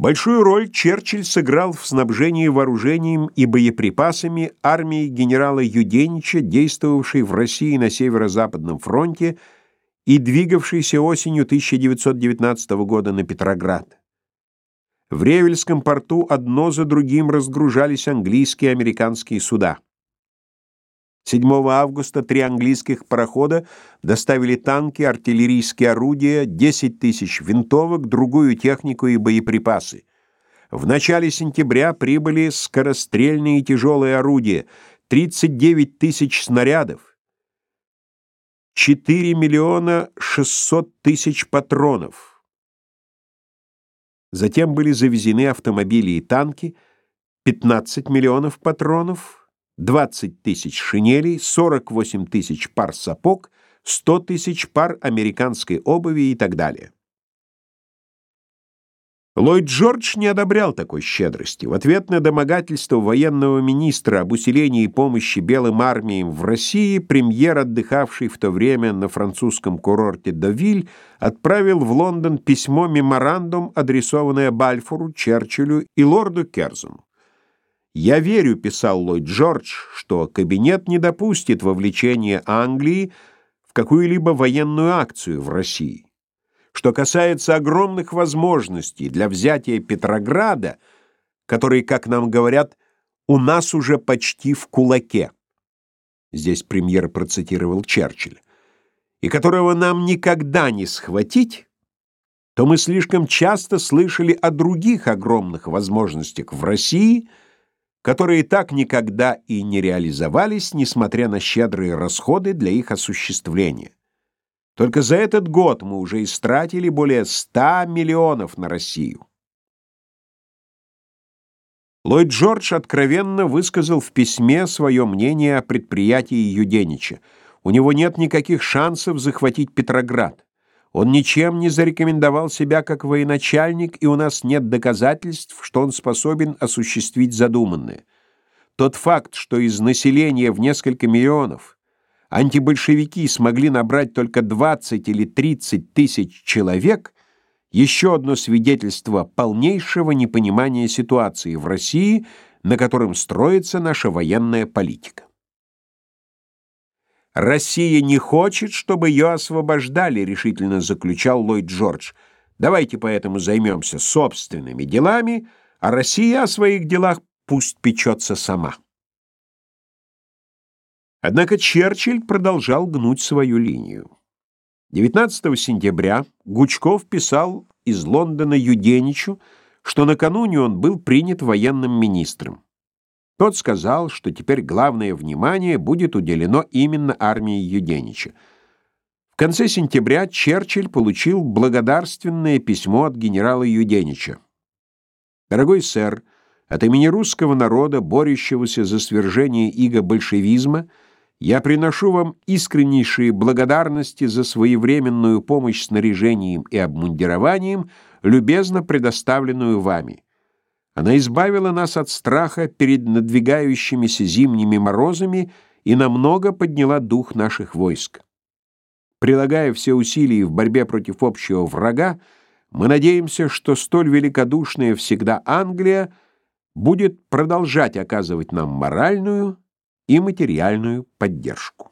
Большую роль Черчилль сыграл в снабжении вооружением и боеприпасами армии генерала Юденича, действовавшей в России на Северо-Западном фронте и двигавшейся осенью 1919 года на Петроград. В Ревельском порту одно за другим разгружались английские и американские суда. 7 августа три английских парохода доставили танки, артиллерийские орудия, 10 тысяч винтовок, другую технику и боеприпасы. В начале сентября прибыли скорострельные и тяжелые орудия, 39 тысяч снарядов, 4 миллиона 600 тысяч патронов. Затем были завезены автомобили и танки, 15 миллионов патронов, 20 тысяч шинелей, 48 тысяч пар сапог, 100 тысяч пар американской обуви и так далее. Ллойд Джордж не одобрял такой щедрости. В ответ на домогательство военного министра об усилении помощи белым армиям в России премьер, отдыхавший в то время на французском курорте Довиль, отправил в Лондон письмо-меморандум, адресованное Бальфору, Черчиллю и лорду Керзону. «Я верю», — писал Ллойд Джордж, «что кабинет не допустит вовлечения Англии в какую-либо военную акцию в России. Что касается огромных возможностей для взятия Петрограда, которые, как нам говорят, у нас уже почти в кулаке». Здесь премьер процитировал Черчилля. «И которого нам никогда не схватить», то мы слишком часто слышали о других огромных возможностях в России — которые так никогда и не реализовались, несмотря на щедрые расходы для их осуществления. Только за этот год мы уже истратили более 100 миллионов на Россию. Ллойд Джордж откровенно высказал в письме свое мнение о предприятии Юденича. У него нет никаких шансов захватить Петроград. Он ничем не зарекомендовал себя как военачальник, и у нас нет доказательств, что он способен осуществить задуманное. Тот факт, что из населения в несколько миллионов антибольшевики смогли набрать только 20 или 30 тысяч человек, еще одно свидетельство полнейшего непонимания ситуации в России, на котором строится наша военная политика. «Россия не хочет, чтобы ее освобождали», — решительно заключал Ллойд Джордж. «Давайте поэтому займемся собственными делами, а Россия о своих делах пусть печется сама». Однако Черчилль продолжал гнуть свою линию. 19 сентября Гучков писал из Лондона Юденичу, что накануне он был принят военным министром. Тот сказал, что теперь главное внимание будет уделено именно армии Юденича. В конце сентября Черчилль получил благодарственное письмо от генерала Юденича. «Дорогой сэр, от имени русского народа, борющегося за свержение иго большевизма, я приношу вам искреннейшие благодарности за своевременную помощь снаряжением и обмундированием, любезно предоставленную вами». Она избавила нас от страха перед надвигающимися зимними морозами и намного подняла дух наших войск. Прилагая все усилия в борьбе против общего врага, мы надеемся, что столь великодушная всегда Англия будет продолжать оказывать нам моральную и материальную поддержку.